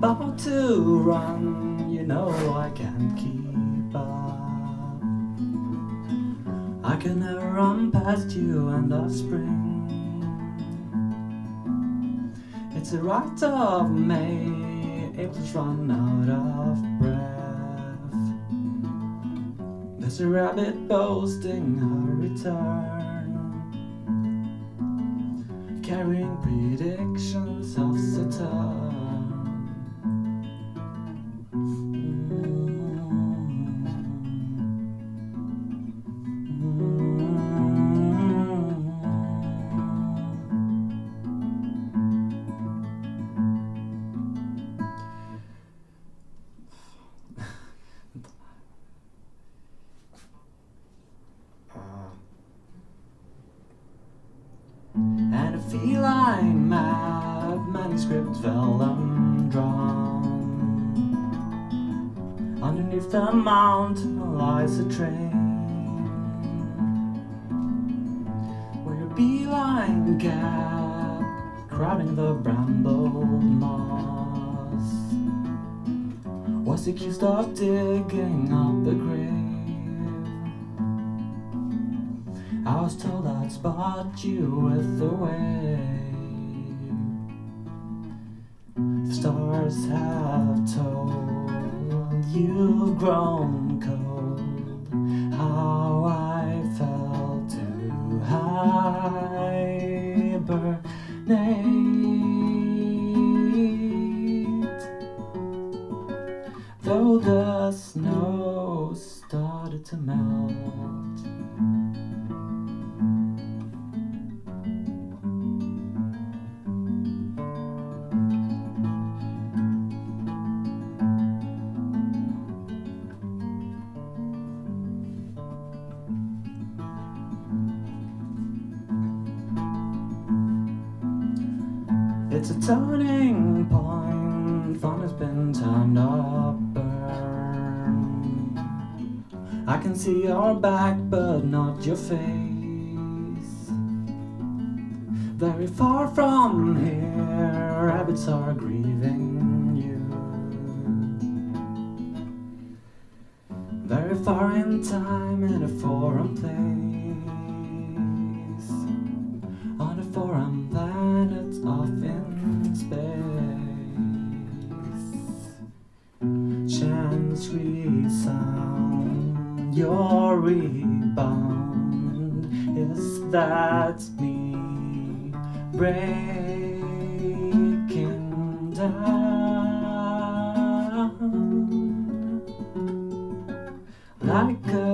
about to run, you know I can't keep up. I can never run past you and the spring. It's a right of May, April's run out of breath. There's a rabbit boasting her return, carrying predictions of Saturn. Feline map manuscript fell undrawn. Underneath the mountain lies a train. Where a beeline gap crowding the brambled moss was accused of digging up the grave. Was told I'd spot you with the wave. The stars have told you've grown cold. How I fell to hibernate. Though the snow started to melt. It's a turning point. Fun has been turned up. I can see your back, but not your face. Very far from here, rabbits are grieving you. Very far in time in a foreign place. Chance resound your rebound. Is that me breaking down like a